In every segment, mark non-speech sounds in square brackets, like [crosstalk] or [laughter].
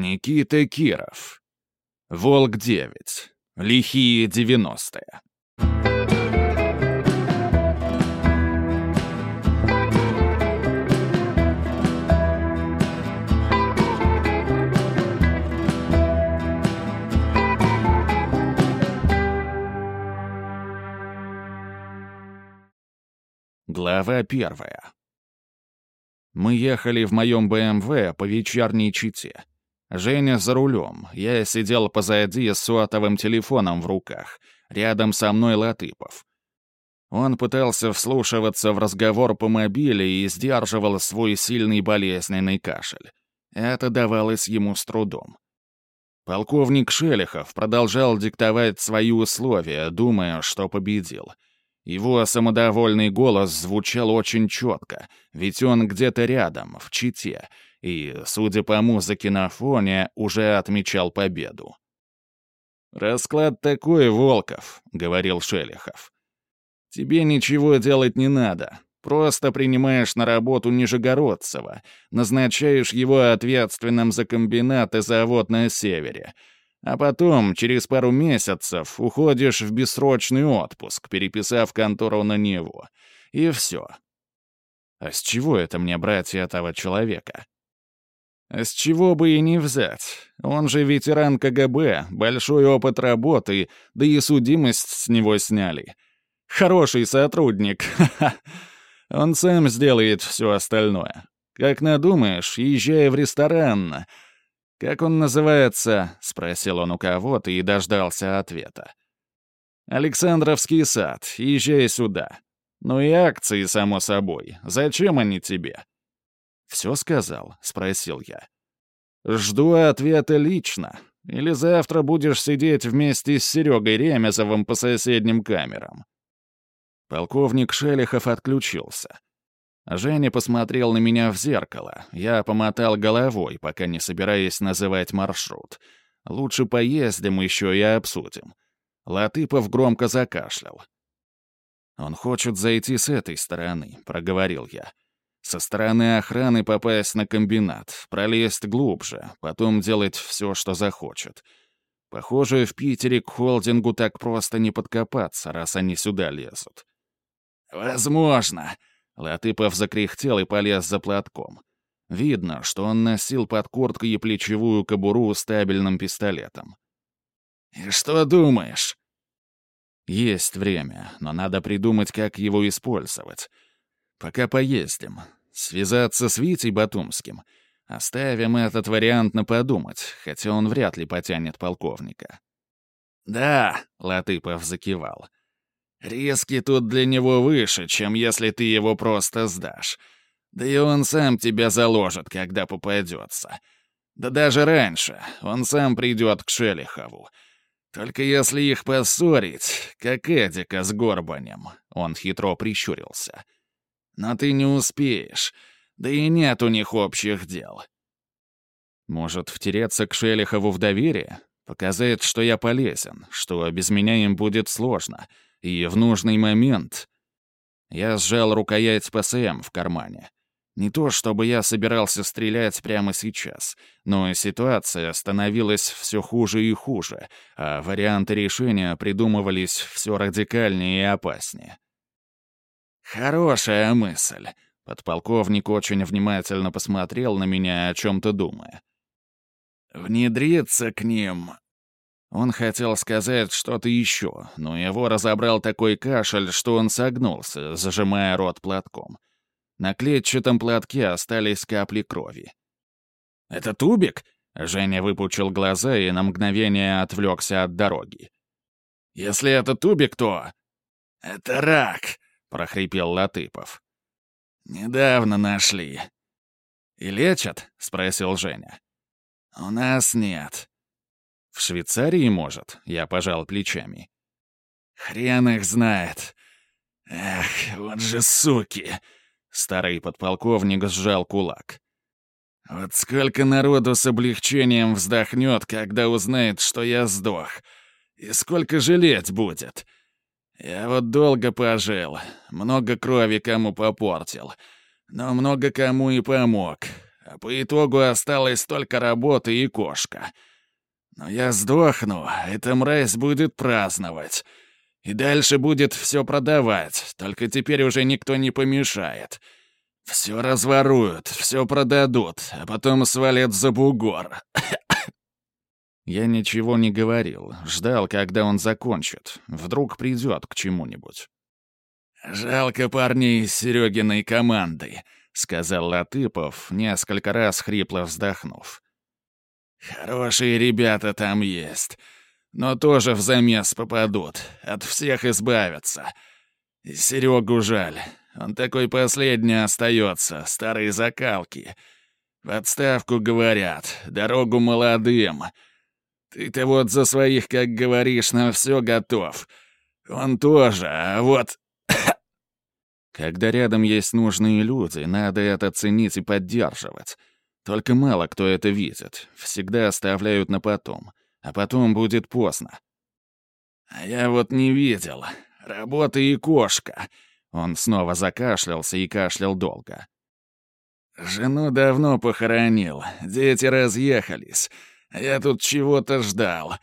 Никита Киров. Волк-9. Лихие 90-е. Глава первая. Мы ехали в моем БМВ по вечерней Чите. Женя за рулем, я сидел позади с сотовым телефоном в руках, рядом со мной Латыпов. Он пытался вслушиваться в разговор по мобиле и сдерживал свой сильный болезненный кашель. Это давалось ему с трудом. Полковник Шелехов продолжал диктовать свои условия, думая, что победил. Его самодовольный голос звучал очень четко, ведь он где-то рядом, в Чите, и, судя по музыке на фоне, уже отмечал победу. «Расклад такой, Волков», — говорил Шелехов. «Тебе ничего делать не надо. Просто принимаешь на работу Нижегородцева, назначаешь его ответственным за комбинат и завод на севере, а потом, через пару месяцев, уходишь в бессрочный отпуск, переписав контору на него. И все. А с чего это мне брать этого человека? С чего бы и не взять. Он же ветеран КГБ, большой опыт работы, да и судимость с него сняли. Хороший сотрудник, [laughs] Он сам сделает все остальное. Как надумаешь, езжай в ресторан. Как он называется? Спросил он у кого-то и дождался ответа. Александровский сад, езжай сюда. Ну и акции, само собой. Зачем они тебе? «Все сказал?» — спросил я. «Жду ответа лично. Или завтра будешь сидеть вместе с Серегой Ремезовым по соседним камерам». Полковник Шелихов отключился. Женя посмотрел на меня в зеркало. Я помотал головой, пока не собираясь называть маршрут. Лучше поездим еще и обсудим. Латыпов громко закашлял. «Он хочет зайти с этой стороны», — проговорил я. Со стороны охраны попасть на комбинат, пролезть глубже, потом делать все, что захочет. Похоже, в Питере к холдингу так просто не подкопаться, раз они сюда лезут. «Возможно», — Латыпов закряхтел и полез за платком. Видно, что он носил под курткой плечевую кобуру с табельным пистолетом. «И что думаешь?» «Есть время, но надо придумать, как его использовать. Пока поездим. Связаться с Витей Батумским. Оставим этот вариант на подумать, хотя он вряд ли потянет полковника. «Да», — Латыпов закивал. «Риски тут для него выше, чем если ты его просто сдашь. Да и он сам тебя заложит, когда попадется. Да даже раньше, он сам придет к Шелихову. Только если их поссорить, как Эдика с Горбанем», — он хитро прищурился. — но ты не успеешь. Да и нет у них общих дел. Может, втереться к Шелихову в доверие? Показать, что я полезен, что без меня им будет сложно. И в нужный момент... Я сжал рукоять ПСМ в кармане. Не то, чтобы я собирался стрелять прямо сейчас, но ситуация становилась все хуже и хуже, а варианты решения придумывались все радикальнее и опаснее. «Хорошая мысль», — подполковник очень внимательно посмотрел на меня, о чем-то думая. «Внедриться к ним...» Он хотел сказать что-то еще, но его разобрал такой кашель, что он согнулся, зажимая рот платком. На клетчатом платке остались капли крови. «Это тубик?» — Женя выпучил глаза и на мгновение отвлекся от дороги. «Если это тубик, то...» «Это рак!» — прохрипел Латыпов. «Недавно нашли». «И лечат?» — спросил Женя. «У нас нет». «В Швейцарии, может?» — я пожал плечами. «Хрен их знает. Эх, вот же суки!» Старый подполковник сжал кулак. «Вот сколько народу с облегчением вздохнет, когда узнает, что я сдох. И сколько жалеть будет!» Я вот долго пожил, много крови кому попортил, но много кому и помог. а по итогу осталась только работа и кошка. Но я сдохну, эта мразь будет праздновать. И дальше будет все продавать, только теперь уже никто не помешает. Все разворуют, все продадут, а потом свалят за бугор. Я ничего не говорил, ждал, когда он закончит. Вдруг придет к чему-нибудь. «Жалко парней из Серегиной команды», — сказал Латыпов, несколько раз хрипло вздохнув. «Хорошие ребята там есть, но тоже в замес попадут, от всех избавятся. И Серегу жаль, он такой последний остается, старые закалки. В отставку говорят, дорогу молодым. Ты-то вот за своих, как говоришь, на все готов. Он тоже, а вот [coughs] когда рядом есть нужные люди, надо это ценить и поддерживать. Только мало кто это видит, всегда оставляют на потом, а потом будет поздно. А я вот не видел. Работа и кошка. Он снова закашлялся и кашлял долго. Жену давно похоронил, дети разъехались. Я тут чего-то ждал.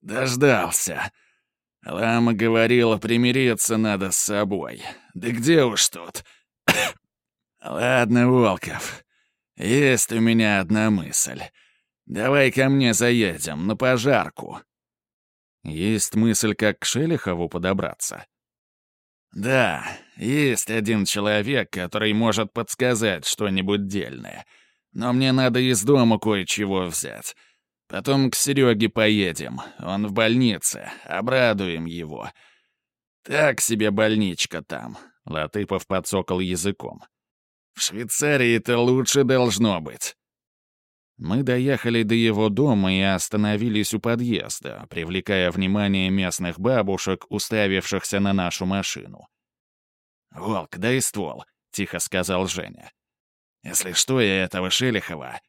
Дождался. Лама говорила, примириться надо с собой. Да где уж тут? [coughs] Ладно, Волков, есть у меня одна мысль. Давай ко мне заедем, на пожарку. Есть мысль, как к Шелихову подобраться? Да, есть один человек, который может подсказать что-нибудь дельное. Но мне надо из дома кое-чего взять. Потом к Сереге поедем. Он в больнице. Обрадуем его. Так себе больничка там. Латыпов подсокал языком. В Швейцарии-то лучше должно быть. Мы доехали до его дома и остановились у подъезда, привлекая внимание местных бабушек, уставившихся на нашу машину. «Волк, дай ствол», — тихо сказал Женя. «Если что, я этого Шелихова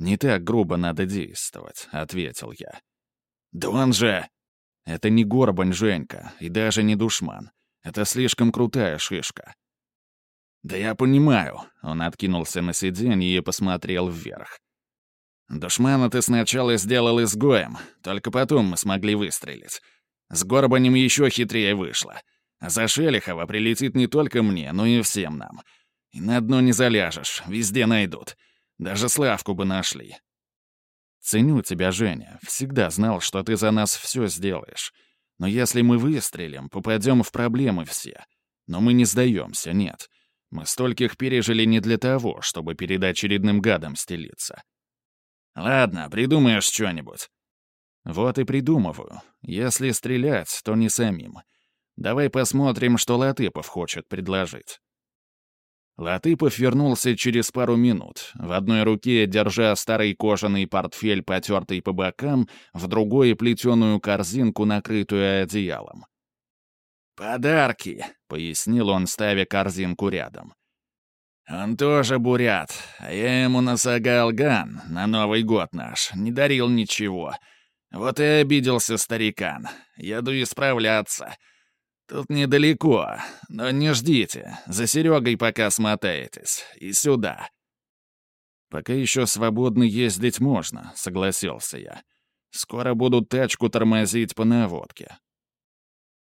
«Не так грубо надо действовать», — ответил я. «Да он же...» «Это не Горбань Женька, и даже не душман. Это слишком крутая шишка». «Да я понимаю», — он откинулся на сиденье и посмотрел вверх. «Душмана ты сначала сделал изгоем, только потом мы смогли выстрелить. С Горбанем еще хитрее вышло. За Шелихова прилетит не только мне, но и всем нам. И на дно не заляжешь, везде найдут. Даже Славку бы нашли. Ценю тебя, Женя. Всегда знал, что ты за нас все сделаешь. Но если мы выстрелим, попадем в проблемы все. Но мы не сдаемся, нет. Мы стольких пережили не для того, чтобы перед очередным гадом стелиться. Ладно, придумаешь что-нибудь. Вот и придумываю. Если стрелять, то не самим. Давай посмотрим, что Латыпов хочет предложить. Латыпов вернулся через пару минут, в одной руке держа старый кожаный портфель, потертый по бокам, в другой — плетеную корзинку, накрытую одеялом. «Подарки», — пояснил он, ставя корзинку рядом. «Он тоже бурят, а я ему насагал ган на Новый год наш, не дарил ничего. Вот и обиделся старикан. Еду исправляться». «Тут недалеко, но не ждите. За Серегой пока смотаетесь. И сюда». «Пока еще свободно ездить можно», — согласился я. «Скоро будут тачку тормозить по наводке».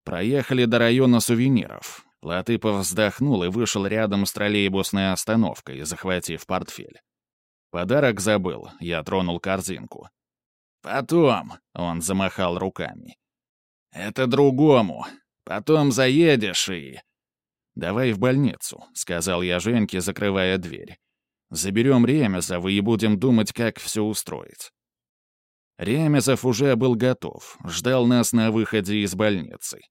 Проехали до района сувениров. Латыпов вздохнул и вышел рядом с троллейбусной остановкой, захватив портфель. Подарок забыл, я тронул корзинку. «Потом», — он замахал руками. «Это другому. Потом заедешь и...» «Давай в больницу», — сказал я Женьке, закрывая дверь. «Заберем Ремезова и будем думать, как все устроить». Ремезов уже был готов, ждал нас на выходе из больницы.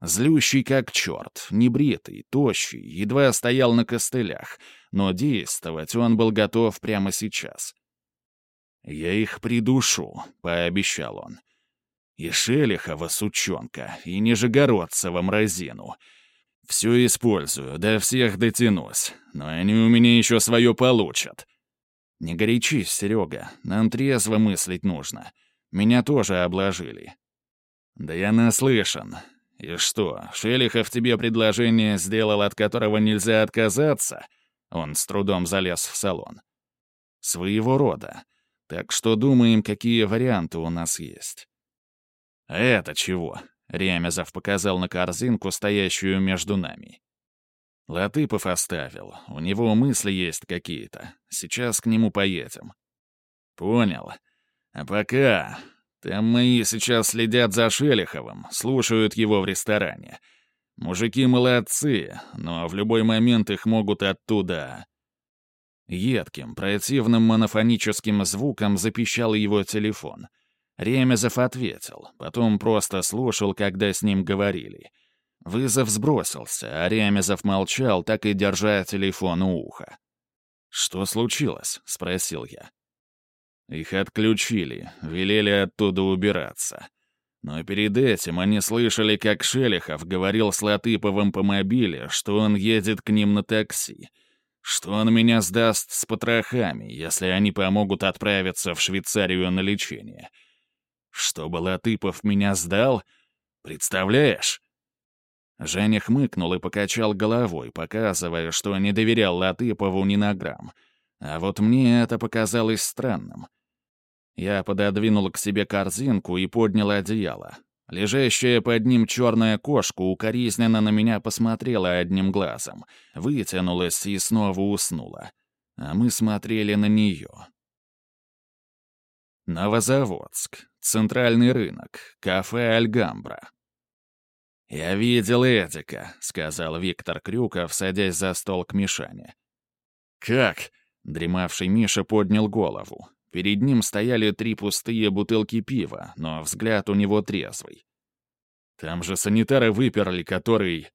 Злющий как черт, небритый, тощий, едва стоял на костылях, но действовать он был готов прямо сейчас. «Я их придушу», — пообещал он. И Шелихова, сучонка, и Нижегородцева, мразину. Все использую, до всех дотянусь, но они у меня еще свое получат. Не горячись, Серега, нам трезво мыслить нужно. Меня тоже обложили. Да я наслышан. И что, Шелихов тебе предложение сделал, от которого нельзя отказаться? Он с трудом залез в салон. Своего рода. Так что думаем, какие варианты у нас есть. «А это чего?» — Ремезов показал на корзинку, стоящую между нами. Латыпов оставил. У него мысли есть какие-то. Сейчас к нему поедем. Понял. А пока... Там мои сейчас следят за Шелиховым, слушают его в ресторане. Мужики молодцы, но в любой момент их могут оттуда... Едким, противным монофоническим звуком запищал его телефон. Ремезов ответил, потом просто слушал, когда с ним говорили — Вызов сбросился, а Ремезов молчал, так и держа телефон у уха. «Что случилось?» — спросил я. Их отключили, велели оттуда убираться. Но перед этим они слышали, как Шелихов говорил с Латыповым по мобиле, что он едет к ним на такси, что он меня сдаст с потрохами, если они помогут отправиться в Швейцарию на лечение. Чтобы Латыпов меня сдал? Представляешь? Женя хмыкнул и покачал головой, показывая, что не доверял Латыпову ни на грамм. А вот мне это показалось странным. Я пододвинул к себе корзинку и поднял одеяло. Лежащая под ним черная кошка укоризненно на меня посмотрела одним глазом, вытянулась и снова уснула. А мы смотрели на нее. Новозаводск. Центральный рынок. Кафе «Альгамбра». «Я видел Эдика», — сказал Виктор Крюков, садясь за стол к Мишане. «Как?» — дремавший Миша поднял голову. Перед ним стояли три пустые бутылки пива, но взгляд у него трезвый. «Там же санитары выперли, который...»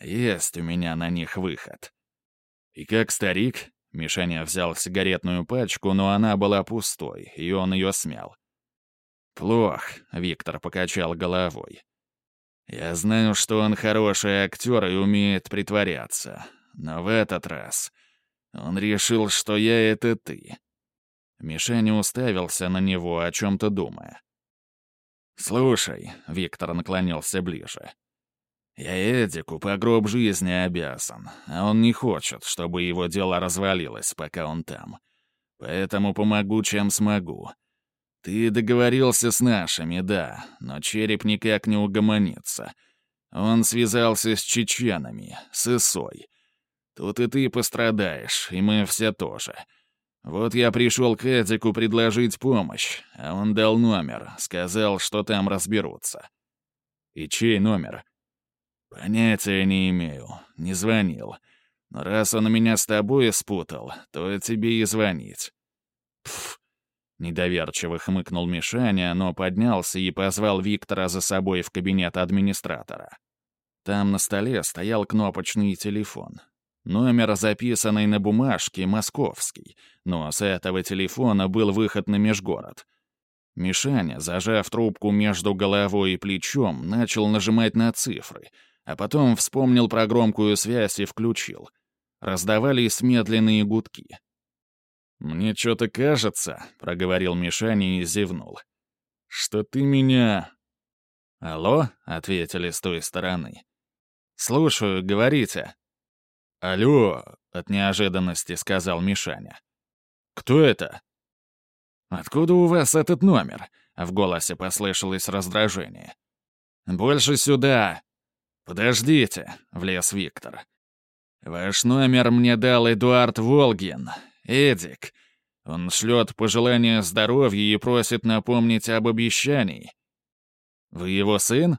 «Есть у меня на них выход». «И как старик?» Мишаня взял сигаретную пачку, но она была пустой, и он ее смял. «Плох», — Виктор покачал головой. Я знаю, что он хороший актер и умеет притворяться. Но в этот раз он решил, что я — это ты». Мишаня уставился на него, о чем-то думая. «Слушай», — Виктор наклонился ближе, — «я Эдику по гроб жизни обязан, а он не хочет, чтобы его дело развалилось, пока он там. Поэтому помогу, чем смогу. «Ты договорился с нашими, да, но череп никак не угомонится. Он связался с чеченами, с Исой. Тут и ты пострадаешь, и мы все тоже. Вот я пришел к Эдику предложить помощь, а он дал номер, сказал, что там разберутся». «И чей номер?» «Понятия не имею, не звонил. Но раз он меня с тобой спутал, то тебе и звонить». «Пф, Недоверчиво хмыкнул Мишаня, но поднялся и позвал Виктора за собой в кабинет администратора. Там на столе стоял кнопочный телефон. Номер, записанный на бумажке, московский, но с этого телефона был выход на межгород. Мишаня, зажав трубку между головой и плечом, начал нажимать на цифры, а потом вспомнил про громкую связь и включил. Раздавались медленные гудки. «Мне что-то кажется», — проговорил Мишаня и зевнул, — «что ты меня...» «Алло?» — ответили с той стороны. «Слушаю, говорите». «Алло!» — от неожиданности сказал Мишаня. «Кто это?» «Откуда у вас этот номер?» — в голосе послышалось раздражение. «Больше сюда!» «Подождите!» — влез Виктор. «Ваш номер мне дал Эдуард Волгин. Эдик. Он шлет пожелания здоровья и просит напомнить об обещании. Вы его сын?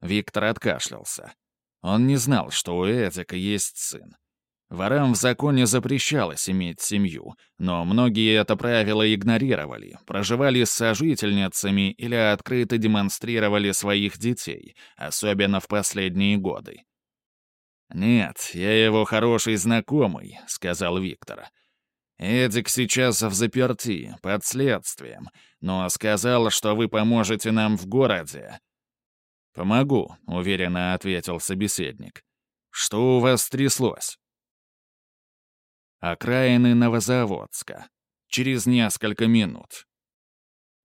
Виктор откашлялся. Он не знал, что у Эдика есть сын. Ворам в законе запрещалось иметь семью, но многие это правило игнорировали, проживали с сожительницами или открыто демонстрировали своих детей, особенно в последние годы. «Нет, я его хороший знакомый», — сказал Виктор. Эдик сейчас в заперти, под следствием, но сказал, что вы поможете нам в городе». «Помогу», — уверенно ответил собеседник. «Что у вас стряслось?» Окраины Новозаводска. Через несколько минут.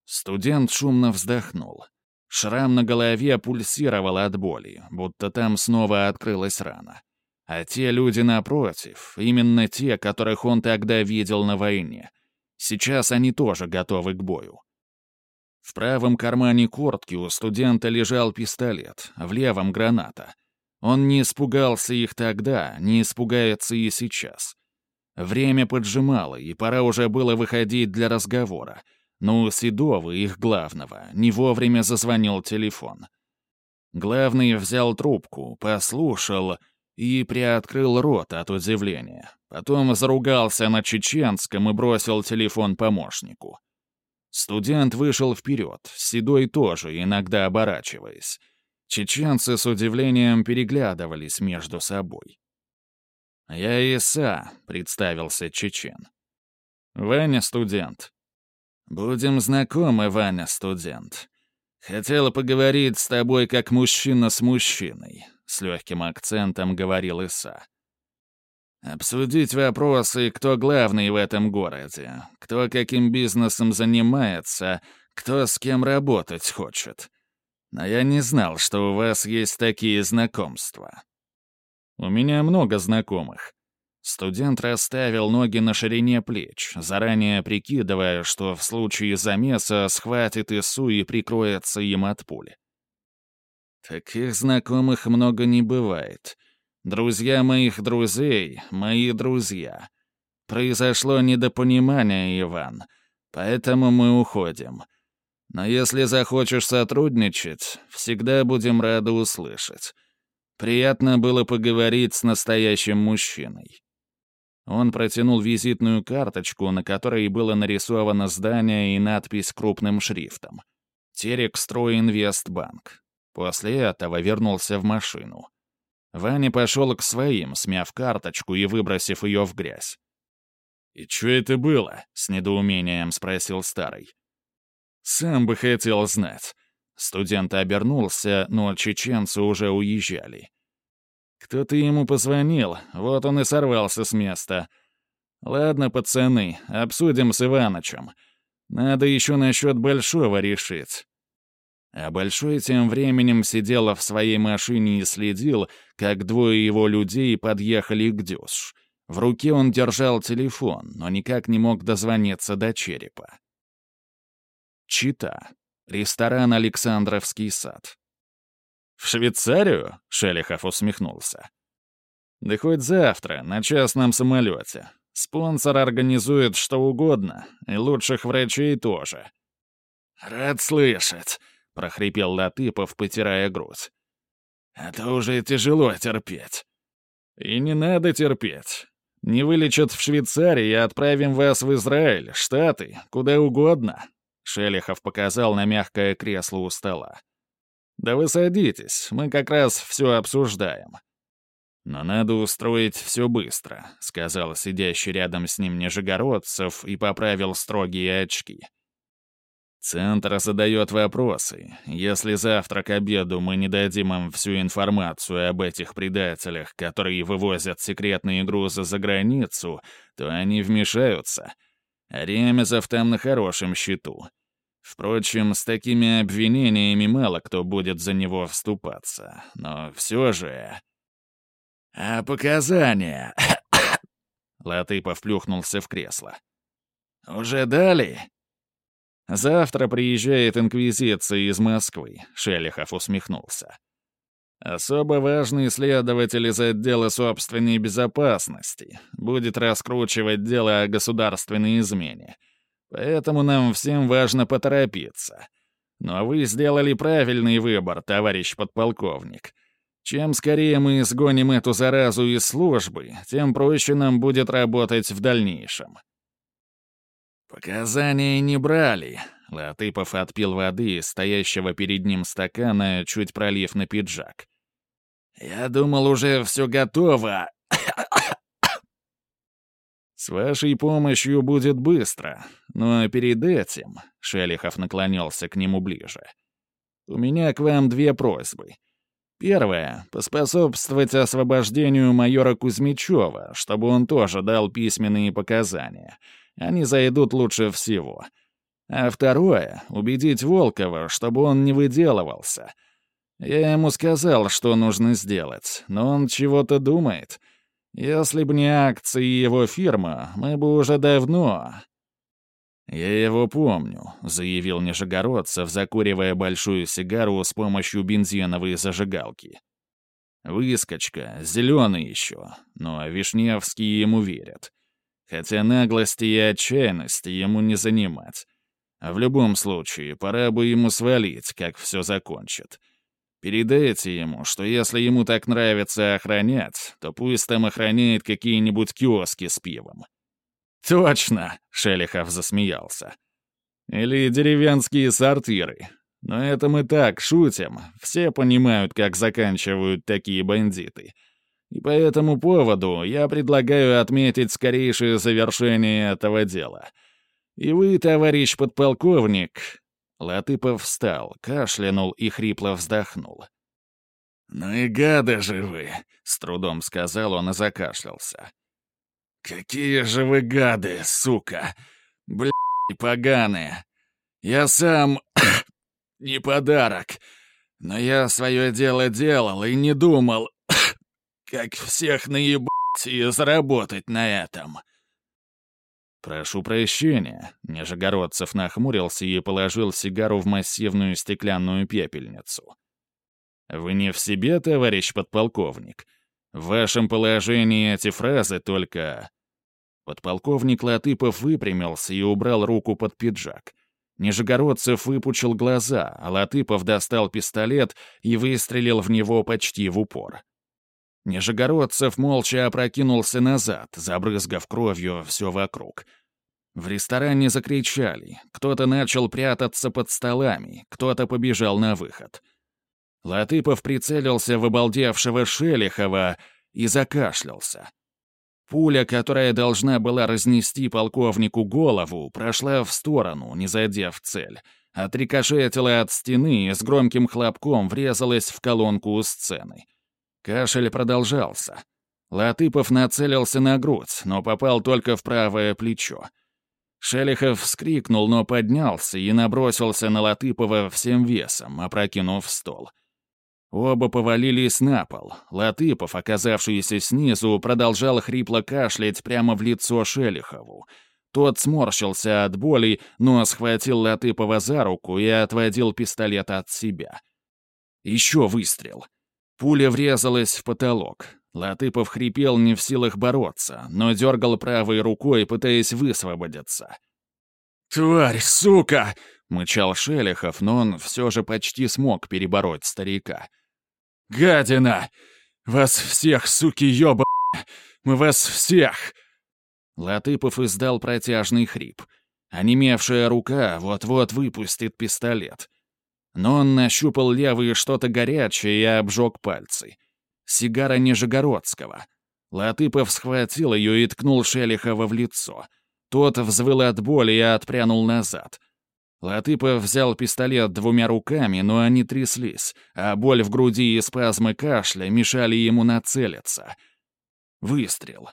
Студент шумно вздохнул. Шрам на голове пульсировал от боли, будто там снова открылась рана. А те люди напротив, именно те, которых он тогда видел на войне, Сейчас они тоже готовы к бою. В правом кармане куртки у студента лежал пистолет, в левом — граната. Он не испугался их тогда, не испугается и сейчас. Время поджимало, и пора уже было выходить для разговора. Но у Седова, их главного, не вовремя зазвонил телефон. Главный взял трубку, послушал и приоткрыл рот от удивления. Потом заругался на чеченском и бросил телефон помощнику. Студент вышел вперед, Седой тоже, иногда оборачиваясь. Чеченцы с удивлением переглядывались между собой. «Я Иса», — представился Чечен. «Ваня студент». «Будем знакомы, Ваня студент. Хотела поговорить с тобой как мужчина с мужчиной», — с легким акцентом говорил Иса. «Обсудить вопросы, кто главный в этом городе, кто каким бизнесом занимается, кто с кем работать хочет. Но я не знал, что у вас есть такие знакомства». У меня много знакомых. Студент расставил ноги на ширине плеч, заранее прикидывая, что в случае замеса схватит Ису и прикроется им от пули. Таких знакомых много не бывает. Друзья моих друзей — мои друзья. Произошло недопонимание, Иван, поэтому мы уходим. Но если захочешь сотрудничать, всегда будем рады услышать. Приятно было поговорить с настоящим мужчиной. Он протянул визитную карточку, на которой было нарисовано здание и надпись крупным шрифтом. «Терекстройинвестбанк». После этого вернулся в машину. Ваня пошел к своим, смяв карточку и выбросив ее в грязь. «И что это было?» — с недоумением спросил старый. «Сам бы хотел знать. Студент обернулся, но чеченцы уже уезжали. Кто-то ему позвонил, вот он и сорвался с места. «Ладно, пацаны, обсудим с Иванычем. Надо еще насчет Большого решить». А Большой тем временем сидел в своей машине и следил, как двое его людей подъехали к Дюш. В руке он держал телефон, но никак не мог дозвониться до черепа. Чита. Ресторан «Александровский сад». «В Швейцарию?» — Шелихов усмехнулся. «Да хоть завтра, на частном самолете. Спонсор организует что угодно, и лучших врачей тоже». «Рад слышать», — прохрипел Латыпов, потирая грудь. «Это уже тяжело терпеть». «И не надо терпеть. Не вылечат в Швейцарии и отправим вас в Израиль, Штаты, куда угодно. Шелихов показал на мягкое кресло у стола. «Да вы садитесь, мы как раз все обсуждаем». «Но надо устроить все быстро», — сказал сидящий рядом с ним Нижегородцев и поправил строгие очки. «Центр задает вопросы. Если завтра к обеду мы не дадим им всю информацию об этих предателях, которые вывозят секретные грузы за границу, то они вмешаются. Ремезов там на хорошем счету. Впрочем, с такими обвинениями мало кто будет за него вступаться. Но все же... «А показания?» [coughs] Латыпов плюхнулся в кресло. «Уже дали?» «Завтра приезжает инквизиция из Москвы», — Шелихов усмехнулся. Особо важный следователь из отдела собственной безопасности будет раскручивать дело о государственной измене. Поэтому нам всем важно поторопиться. Но вы сделали правильный выбор, товарищ подполковник. Чем скорее мы изгоним эту заразу из службы, тем проще нам будет работать в дальнейшем. Показания не брали. Латыпов отпил воды из стоящего перед ним стакана, чуть пролив на пиджак. «Я думал, уже все готово». «С вашей помощью будет быстро, но перед этим...» — Шелихов наклонился к нему ближе. «У меня к вам две просьбы. Первая — поспособствовать освобождению майора Кузьмичева, чтобы он тоже дал письменные показания. Они зайдут лучше всего. А второе — убедить Волкова, чтобы он не выделывался — я ему сказал, что нужно сделать, но он чего-то думает. Если бы не акции его фирмы, мы бы уже давно... «Я его помню», — заявил Нижегородцев, закуривая большую сигару с помощью бензиновой зажигалки. «Выскочка, зеленый еще, но Вишневский ему верят. Хотя наглости и отчаянности ему не занимать. В любом случае, пора бы ему свалить, как все закончит. Передайте ему, что если ему так нравится охранять, то пусть там охраняет какие-нибудь киоски с пивом. «Точно!» — Шелихов засмеялся. «Или деревенские сортиры. Но это мы так, шутим. Все понимают, как заканчивают такие бандиты. И по этому поводу я предлагаю отметить скорейшее завершение этого дела. И вы, товарищ подполковник...» Латыпов встал, кашлянул и хрипло вздохнул. «Ну и гады же вы!» — с трудом сказал он и закашлялся. «Какие же вы гады, сука! Блядь, поганые! Я сам [coughs] не подарок, но я свое дело делал и не думал, [coughs] как всех наебать и заработать на этом». «Прошу прощения», — Нижегородцев нахмурился и положил сигару в массивную стеклянную пепельницу. «Вы не в себе, товарищ подполковник?» В вашем положении эти фразы только...» Подполковник Латыпов выпрямился и убрал руку под пиджак. Нижегородцев выпучил глаза, а Латыпов достал пистолет и выстрелил в него почти в упор. Нижегородцев молча опрокинулся назад, забрызгав кровью все вокруг. В ресторане закричали, кто-то начал прятаться под столами, кто-то побежал на выход — Латыпов прицелился в обалдевшего Шелихова и закашлялся. Пуля, которая должна была разнести полковнику голову, прошла в сторону, не задев цель, отрикошетила от стены и с громким хлопком врезалась в колонку у сцены. Кашель продолжался. Латыпов нацелился на грудь, но попал только в правое плечо. Шелихов вскрикнул, но поднялся и набросился на Латыпова всем весом, опрокинув стол. — Оба повалились на пол. Латыпов, оказавшийся снизу, продолжал хрипло кашлять прямо в лицо Шелихову. Тот сморщился от боли, но схватил Латыпова за руку и отводил пистолет от себя. Еще выстрел. Пуля врезалась в потолок. Латыпов хрипел не в силах бороться, но дергал правой рукой, пытаясь высвободиться. «Тварь, сука!» — мычал Шелихов, но он все же почти смог перебороть старика. Гадина! Вас всех, суки ёба... Мы вас всех!» Латыпов издал протяжный хрип. Онемевшая рука вот-вот выпустит пистолет. Но он нащупал левые что-то горячее и обжег пальцы. Сигара Нижегородского. Латыпов схватил ее и ткнул Шелихова в лицо. Тот взвыл от боли и отпрянул назад — Латыпов взял пистолет двумя руками, но они тряслись, а боль в груди и спазмы кашля мешали ему нацелиться. Выстрел.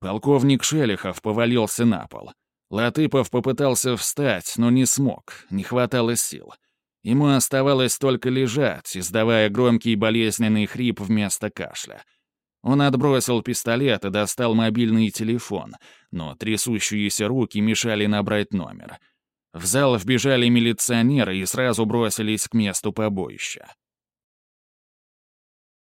Полковник Шелихов повалился на пол. Латыпов попытался встать, но не смог, не хватало сил. Ему оставалось только лежать, издавая громкий болезненный хрип вместо кашля. Он отбросил пистолет и достал мобильный телефон, но трясущиеся руки мешали набрать номер — в зал вбежали милиционеры и сразу бросились к месту побоища.